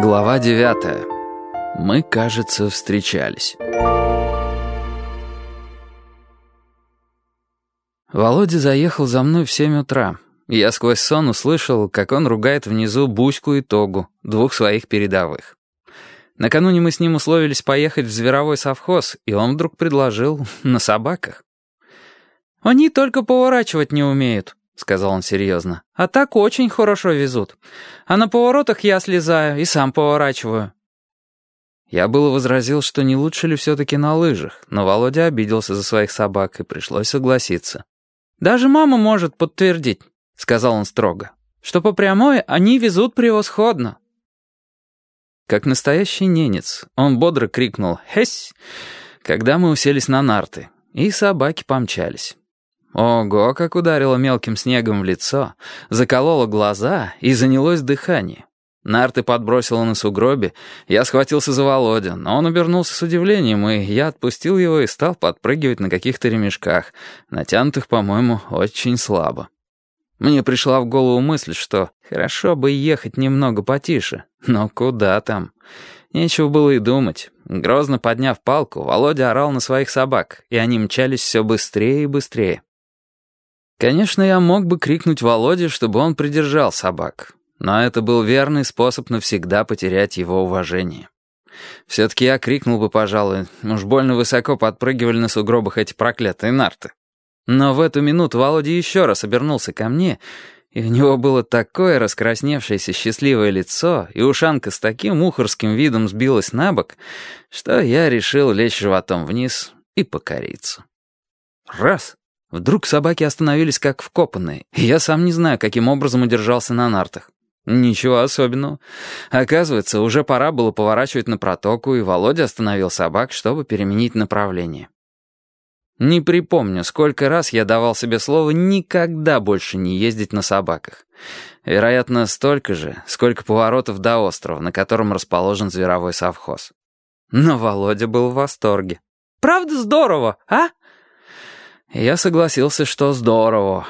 Глава девятая. Мы, кажется, встречались. Володя заехал за мной в семь утра. Я сквозь сон услышал, как он ругает внизу Буську и Тогу, двух своих передовых. Накануне мы с ним условились поехать в зверовой совхоз, и он вдруг предложил на собаках. «Они только поворачивать не умеют», — сказал он серьезно. «А так очень хорошо везут. А на поворотах я слезаю и сам поворачиваю». Я было возразил, что не лучше ли все-таки на лыжах, но Володя обиделся за своих собак, и пришлось согласиться. «Даже мама может подтвердить», — сказал он строго, «что по прямой они везут превосходно». Как настоящий ненец, он бодро крикнул «Хесь!», когда мы уселись на нарты, и собаки помчались. Ого, как ударило мелким снегом в лицо, закололо глаза и занялось дыхание. Нарты подбросило на сугробе, я схватился за Володю, но он обернулся с удивлением, и я отпустил его и стал подпрыгивать на каких-то ремешках, натянутых, по-моему, очень слабо. Мне пришла в голову мысль, что хорошо бы ехать немного потише, но куда там? Нечего было и думать. Грозно подняв палку, Володя орал на своих собак, и они мчались все быстрее и быстрее. Конечно, я мог бы крикнуть Володе, чтобы он придержал собак, но это был верный способ навсегда потерять его уважение. Все-таки я крикнул бы, пожалуй, уж больно высоко подпрыгивали на сугробах эти проклятые нарты. Но в эту минуту Володя еще раз обернулся ко мне, и у него было такое раскрасневшееся счастливое лицо, и ушанка с таким ухорским видом сбилась на бок, что я решил лечь животом вниз и покориться. Раз! Вдруг собаки остановились как вкопанные, и я сам не знаю, каким образом удержался на нартах. Ничего особенного. Оказывается, уже пора было поворачивать на протоку, и Володя остановил собак, чтобы переменить направление. Не припомню, сколько раз я давал себе слово никогда больше не ездить на собаках. Вероятно, столько же, сколько поворотов до острова, на котором расположен зверовой совхоз. Но Володя был в восторге. «Правда здорово, а?» Я согласился, что здорово.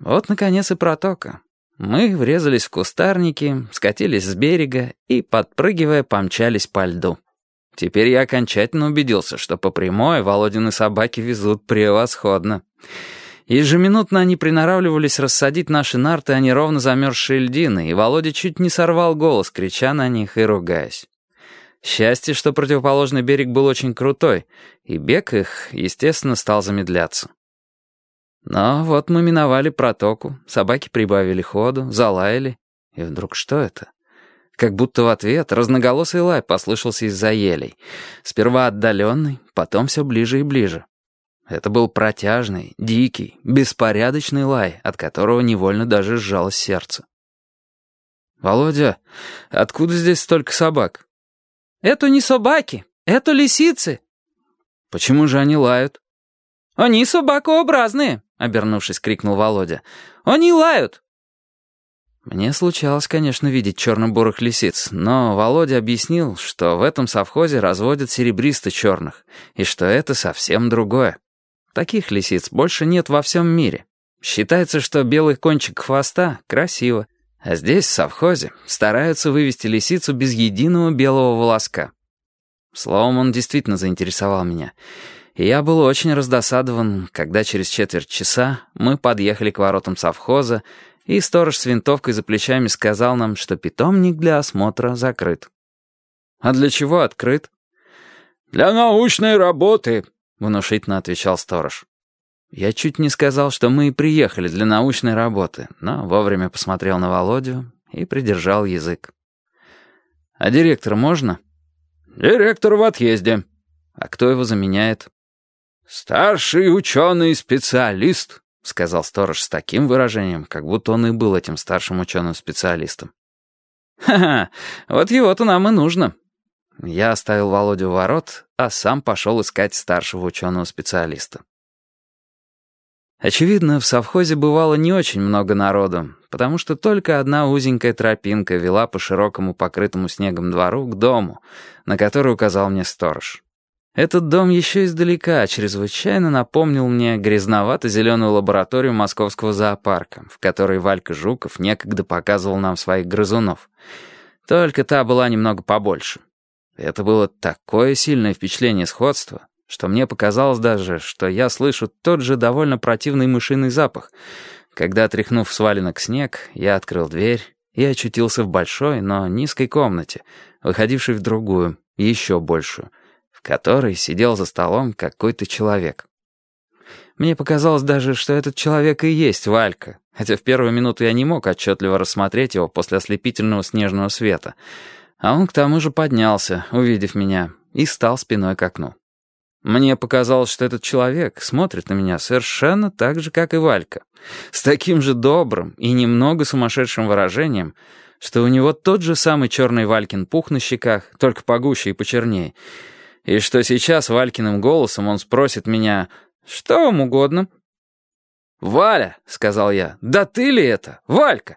Вот, наконец, и протока. Мы врезались в кустарники, скатились с берега и, подпрыгивая, помчались по льду. Теперь я окончательно убедился, что по прямой Володины собаки везут превосходно. Ежеминутно они приноравливались рассадить наши нарты о неровно замерзшие льдины, и Володя чуть не сорвал голос, крича на них и ругаясь. Счастье, что противоположный берег был очень крутой, и бег их, естественно, стал замедляться. Но вот мы миновали протоку, собаки прибавили ходу, залаяли, и вдруг что это? Как будто в ответ разноголосый лай послышался из-за елей. Сперва отдаленный, потом все ближе и ближе. Это был протяжный, дикий, беспорядочный лай, от которого невольно даже сжалось сердце. «Володя, откуда здесь столько собак?» «Это не собаки, это лисицы». «Почему же они лают?» «Они собакообразные», — обернувшись, крикнул Володя. «Они лают». Мне случалось, конечно, видеть черно-бурых лисиц, но Володя объяснил, что в этом совхозе разводят серебристо-черных, и что это совсем другое. Таких лисиц больше нет во всем мире. Считается, что белый кончик хвоста красиво, а здесь, в совхозе, стараются вывести лисицу без единого белого волоска. Словом, он действительно заинтересовал меня. И я был очень раздосадован, когда через четверть часа мы подъехали к воротам совхоза, и сторож с винтовкой за плечами сказал нам, что питомник для осмотра закрыт. «А для чего открыт?» «Для научной работы», — внушительно отвечал сторож. Я чуть не сказал, что мы и приехали для научной работы, но вовремя посмотрел на Володю и придержал язык. «А директор можно?» «Директор в отъезде». «А кто его заменяет?» «Старший ученый-специалист», — сказал сторож с таким выражением, как будто он и был этим старшим ученым-специалистом. «Ха-ха, вот его-то нам и нужно». Я оставил Володю у ворот, а сам пошел искать старшего ученого-специалиста. Очевидно, в совхозе бывало не очень много народу, потому что только одна узенькая тропинка вела по широкому покрытому снегом двору к дому, на который указал мне сторож. Этот дом еще издалека чрезвычайно напомнил мне грязновато-зеленую лабораторию московского зоопарка, в которой Валька Жуков некогда показывал нам своих грызунов. Только та была немного побольше. Это было такое сильное впечатление сходства, что мне показалось даже, что я слышу тот же довольно противный мышиный запах. Когда, тряхнув сваленок снег, я открыл дверь и очутился в большой, но низкой комнате, выходившей в другую, еще большую, в которой сидел за столом какой-то человек. Мне показалось даже, что этот человек и есть Валька, хотя в первую минуту я не мог отчетливо рассмотреть его после ослепительного снежного света. А он к тому же поднялся, увидев меня, и стал спиной к окну. Мне показалось, что этот человек смотрит на меня совершенно так же, как и Валька, с таким же добрым и немного сумасшедшим выражением, что у него тот же самый черный Валькин пух на щеках, только погуще и почернее, и что сейчас Валькиным голосом он спросит меня «Что вам угодно?» «Валя», — сказал я, — «да ты ли это, Валька?»